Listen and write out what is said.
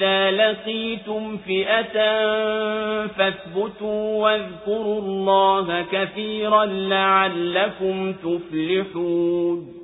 إذا لقيتم فئة فاثبتوا واذكروا الله كثيرا لعلكم تفلحون